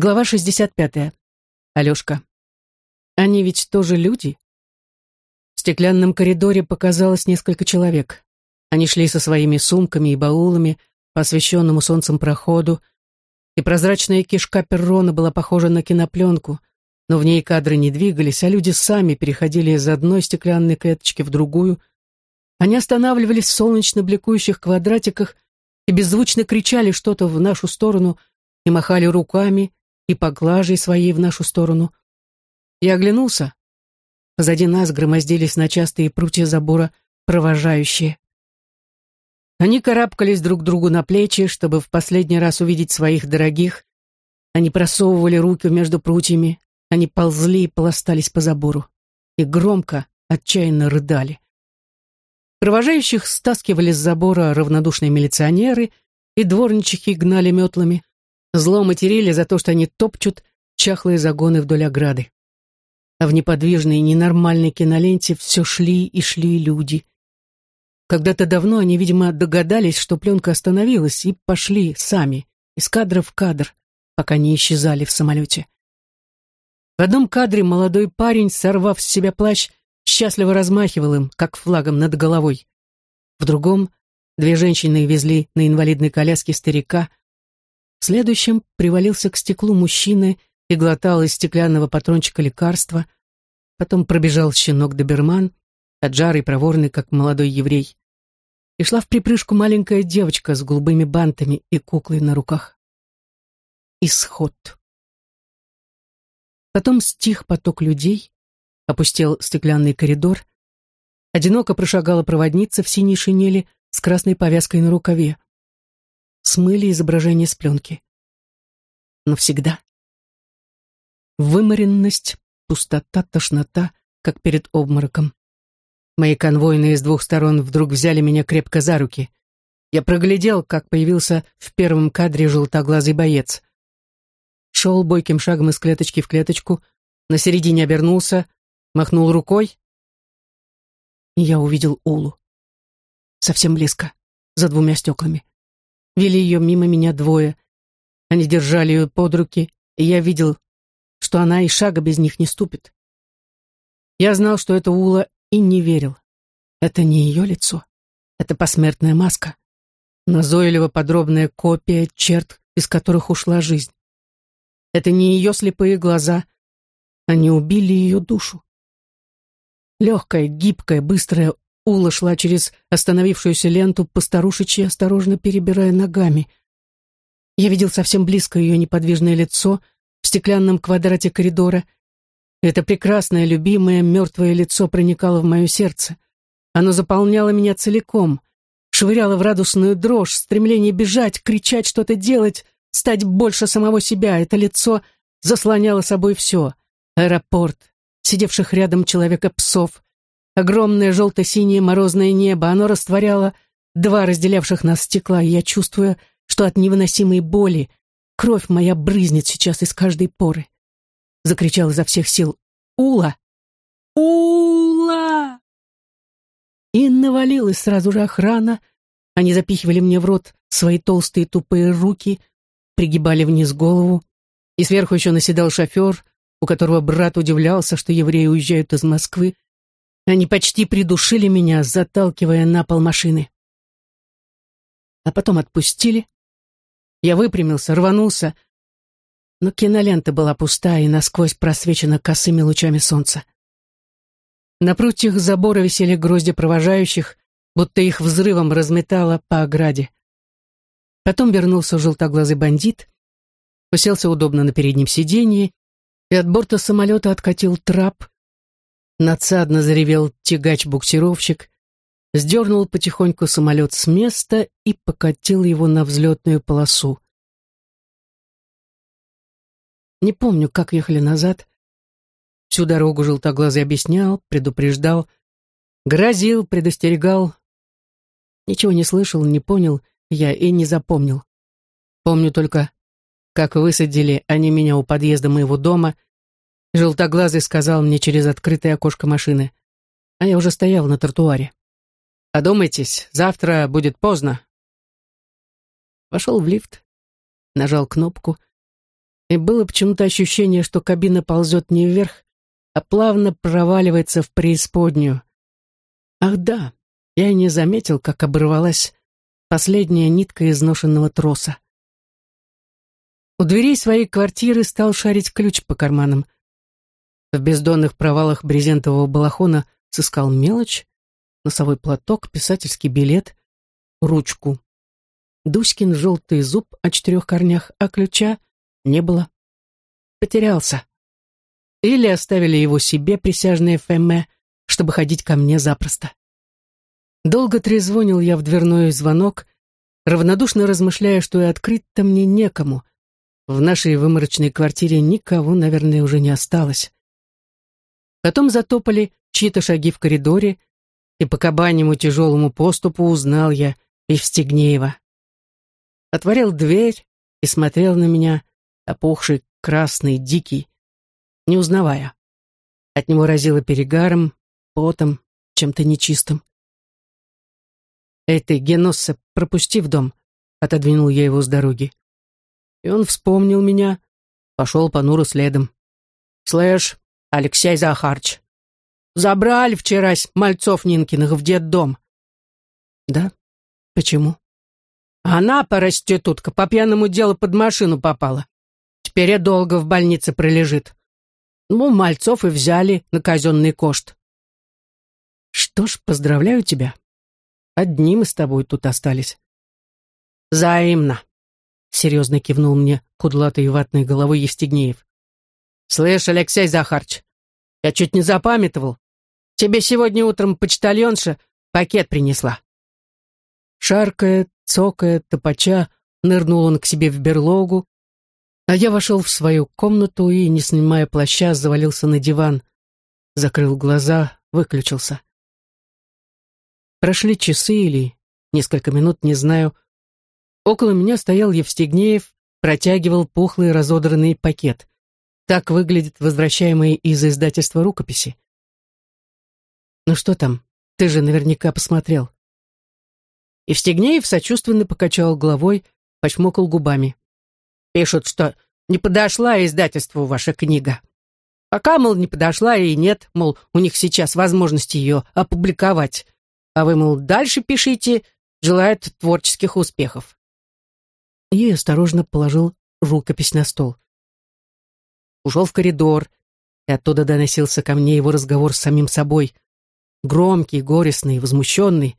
Глава 65. Алешка. Они ведь тоже люди? В стеклянном коридоре показалось несколько человек. Они шли со своими сумками и баулами по освещенному солнцем проходу, и прозрачная кишка перрона была похожа на кинопленку, но в ней кадры не двигались, а люди сами переходили из одной стеклянной клеточки в другую. Они останавливались в солнечно бликующих квадратиках и беззвучно кричали что-то в нашу сторону и махали руками, и поглажей своей в нашу сторону. Я оглянулся. Позади нас громоздились на частые прутья забора провожающие. Они карабкались друг другу на плечи, чтобы в последний раз увидеть своих дорогих. Они просовывали руки между прутьями, они ползли и пластались по забору. И громко, отчаянно рыдали. Провожающих стаскивали с забора равнодушные милиционеры, и дворничихи гнали метлами. Зло материли за то, что они топчут чахлые загоны вдоль ограды. А в неподвижной, ненормальной киноленте все шли и шли люди. Когда-то давно они, видимо, догадались, что пленка остановилась, и пошли сами, из кадра в кадр, пока не исчезали в самолете. В одном кадре молодой парень, сорвав с себя плащ, счастливо размахивал им, как флагом над головой. В другом две женщины везли на инвалидной коляске старика, в следующем привалился к стеклу мужчина и глотал из стеклянного патрончика лекарства. Потом пробежал щенок-доберман, отжарый, проворный, как молодой еврей. И шла в припрыжку маленькая девочка с голубыми бантами и куклой на руках. Исход. Потом стих поток людей, опустел стеклянный коридор. Одиноко прошагала проводница в синей шинели с красной повязкой на рукаве смыли изображение с пленки. Навсегда. Выморенность, пустота, тошнота, как перед обмороком. Мои конвойные с двух сторон вдруг взяли меня крепко за руки. Я проглядел, как появился в первом кадре желтоглазый боец. Шел бойким шагом из клеточки в клеточку, на середине обернулся, махнул рукой. И я увидел Улу. Совсем близко, за двумя стеклами. Вели ее мимо меня двое. Они держали ее под руки, и я видел, что она и шага без них не ступит. Я знал, что это Ула, и не верил. Это не ее лицо. Это посмертная маска. Назойливо подробная копия черт, из которых ушла жизнь. Это не ее слепые глаза. Они убили ее душу. Легкая, гибкая, быстрая Ула шла через остановившуюся ленту, постарушечьи, осторожно перебирая ногами. Я видел совсем близко ее неподвижное лицо в стеклянном квадрате коридора. Это прекрасное, любимое, мертвое лицо проникало в мое сердце. Оно заполняло меня целиком, швыряло в радостную дрожь, стремление бежать, кричать, что-то делать, стать больше самого себя. Это лицо заслоняло собой все. Аэропорт, сидевших рядом человека-псов, Огромное желто-синее морозное небо, оно растворяло два разделявших нас стекла, и я чувствую, что от невыносимой боли кровь моя брызнет сейчас из каждой поры. Закричал изо всех сил «Ула! Ула!» И навалилась сразу же охрана. Они запихивали мне в рот свои толстые тупые руки, пригибали вниз голову, и сверху еще наседал шофер, у которого брат удивлялся, что евреи уезжают из Москвы, они почти придушили меня, заталкивая на пол машины. А потом отпустили. Я выпрямился, рванулся, но кинолента была пустая и насквозь просвечена косыми лучами солнца. На прутьях забора висели грозди провожающих, будто их взрывом разметало по ограде. Потом вернулся желтоглазый бандит, уселся удобно на переднем сиденье, и от борта самолета откатил трап, Надсадно заревел тягач-буксировщик, сдернул потихоньку самолет с места и покатил его на взлетную полосу. Не помню, как ехали назад. Всю дорогу желтоглазый объяснял, предупреждал, грозил, предостерегал. Ничего не слышал, не понял я и не запомнил. Помню только, как высадили они меня у подъезда моего дома — Желтоглазый сказал мне через открытое окошко машины, а я уже стоял на тротуаре. «Подумайтесь, завтра будет поздно». Вошел в лифт, нажал кнопку. и было почему-то ощущение, что кабина ползет не вверх, а плавно проваливается в преисподнюю. Ах да, я и не заметил, как оборвалась последняя нитка изношенного троса. У дверей своей квартиры стал шарить ключ по карманам. В бездонных провалах брезентового балахона сыскал мелочь, носовой платок, писательский билет, ручку. Дуськин желтый зуб о четырех корнях, а ключа не было. Потерялся. Или оставили его себе присяжные ФМ, чтобы ходить ко мне запросто. Долго трезвонил я в дверной звонок, равнодушно размышляя, что и открыть-то мне некому. В нашей выморочной квартире никого, наверное, уже не осталось. Потом затопали чьи-то шаги в коридоре, и по кабанему тяжелому поступу узнал я Евстигнеева. Отворил дверь и смотрел на меня, опухший, красный, дикий, не узнавая. От него разило перегаром, потом, чем-то нечистым. «Эй ты, Геносса, пропусти в дом», — отодвинул я его с дороги. И он вспомнил меня, пошел понуро следом. «Слышь, Алексей Захарч, забрали вчера мальцов Нинкиных в детдом». «Да? Почему?» «Она, проститутка, по пьяному делу под машину попала. Теперь я долго в больнице пролежит. Ну, мальцов и взяли на казенный кошт». «Что ж, поздравляю тебя. Одни мы с тобой тут остались». «Взаимно», — серьезно кивнул мне кудлатой ватной головой Евстигнеев. «Слышь, Алексей Захарч, я чуть не запамятовал. Тебе сегодня утром почтальонша пакет принесла». Шаркая, цокая, топача, нырнул он к себе в берлогу, а я вошел в свою комнату и, не снимая плаща, завалился на диван, закрыл глаза, выключился. Прошли часы или несколько минут, не знаю, — Около меня стоял Евстигнеев, протягивал пухлый разодранный пакет. Так выглядит возвращаемые из издательства рукописи. «Ну что там? Ты же наверняка посмотрел». Евстигнеев сочувственно покачал головой, почмокал губами. «Пишут, что не подошла издательству ваша книга. Пока, мол, не подошла и нет, мол, у них сейчас возможности ее опубликовать. А вы, мол, дальше пишите, желают творческих успехов и осторожно положил рукопись на стол. Ушел в коридор, и оттуда доносился ко мне его разговор с самим собой. Громкий, горестный, возмущенный.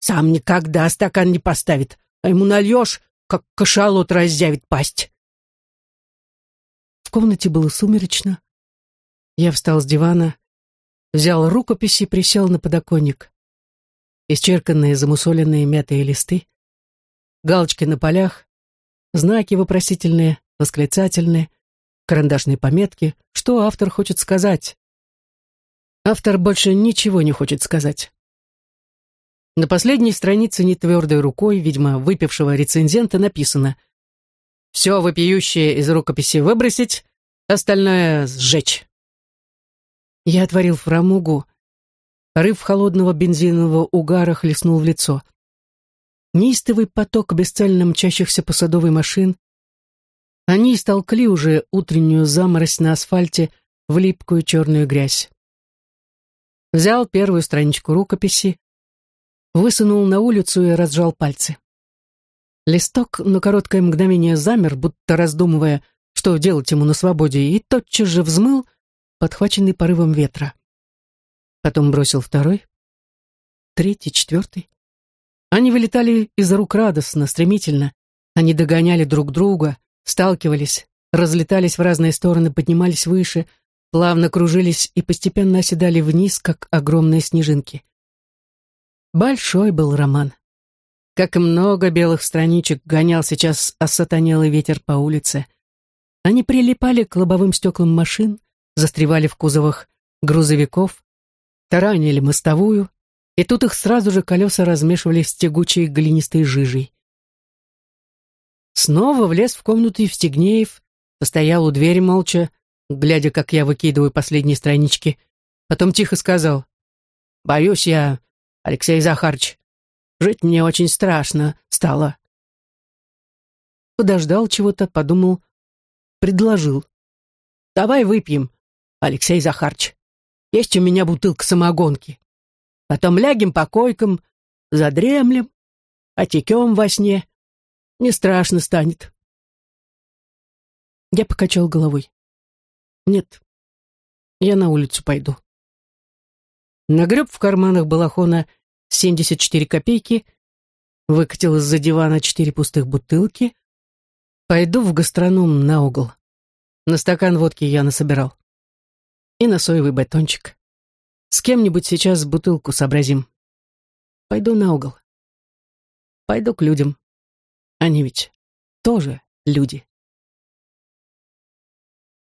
«Сам никогда стакан не поставит, а ему нальешь, как кашалот разъявит пасть». В комнате было сумеречно. Я встал с дивана, взял рукопись и присел на подоконник. Исчерканные, замусоленные, мятые листы, галочки на полях, знаки вопросительные, восклицательные, карандашные пометки. Что автор хочет сказать? Автор больше ничего не хочет сказать. На последней странице нетвердой рукой, видимо, выпившего рецензента написано «Все вопиющее из рукописи выбросить, остальное сжечь». Я отворил фрамугу, рыв холодного бензинового угара хлестнул в лицо неистовый поток бесцельно мчащихся по садовой машин. Они истолкли уже утреннюю заморозь на асфальте в липкую черную грязь. Взял первую страничку рукописи, высунул на улицу и разжал пальцы. Листок на короткое мгновение замер, будто раздумывая, что делать ему на свободе, и тотчас же взмыл, подхваченный порывом ветра. Потом бросил второй, третий, четвертый. Они вылетали из рук радостно, стремительно. Они догоняли друг друга, сталкивались, разлетались в разные стороны, поднимались выше, плавно кружились и постепенно оседали вниз, как огромные снежинки. Большой был роман. Как много белых страничек гонял сейчас осатанелый ветер по улице. Они прилипали к лобовым стеклам машин, застревали в кузовах грузовиков, таранили мостовую, и тут их сразу же колеса размешивались с тягучей глинистой жижей. Снова влез в комнату Евстигнеев, постоял у двери молча, глядя, как я выкидываю последние странички, потом тихо сказал, «Боюсь я, Алексей Захарч, жить мне очень страшно стало». Подождал чего-то, подумал, предложил. «Давай выпьем, Алексей Захарч. Есть у меня бутылка самогонки. Потом лягем по койкам, задремлем, отекем во сне. Не страшно станет». Я покачал головой. «Нет, я на улицу пойду». Нагреб в карманах балахона 74 копейки, выкатил из-за дивана четыре пустых бутылки. Пойду в гастроном на угол. На стакан водки я насобирал. И на соевый батончик. С кем-нибудь сейчас бутылку сообразим. Пойду на угол. Пойду к людям. Они ведь тоже люди.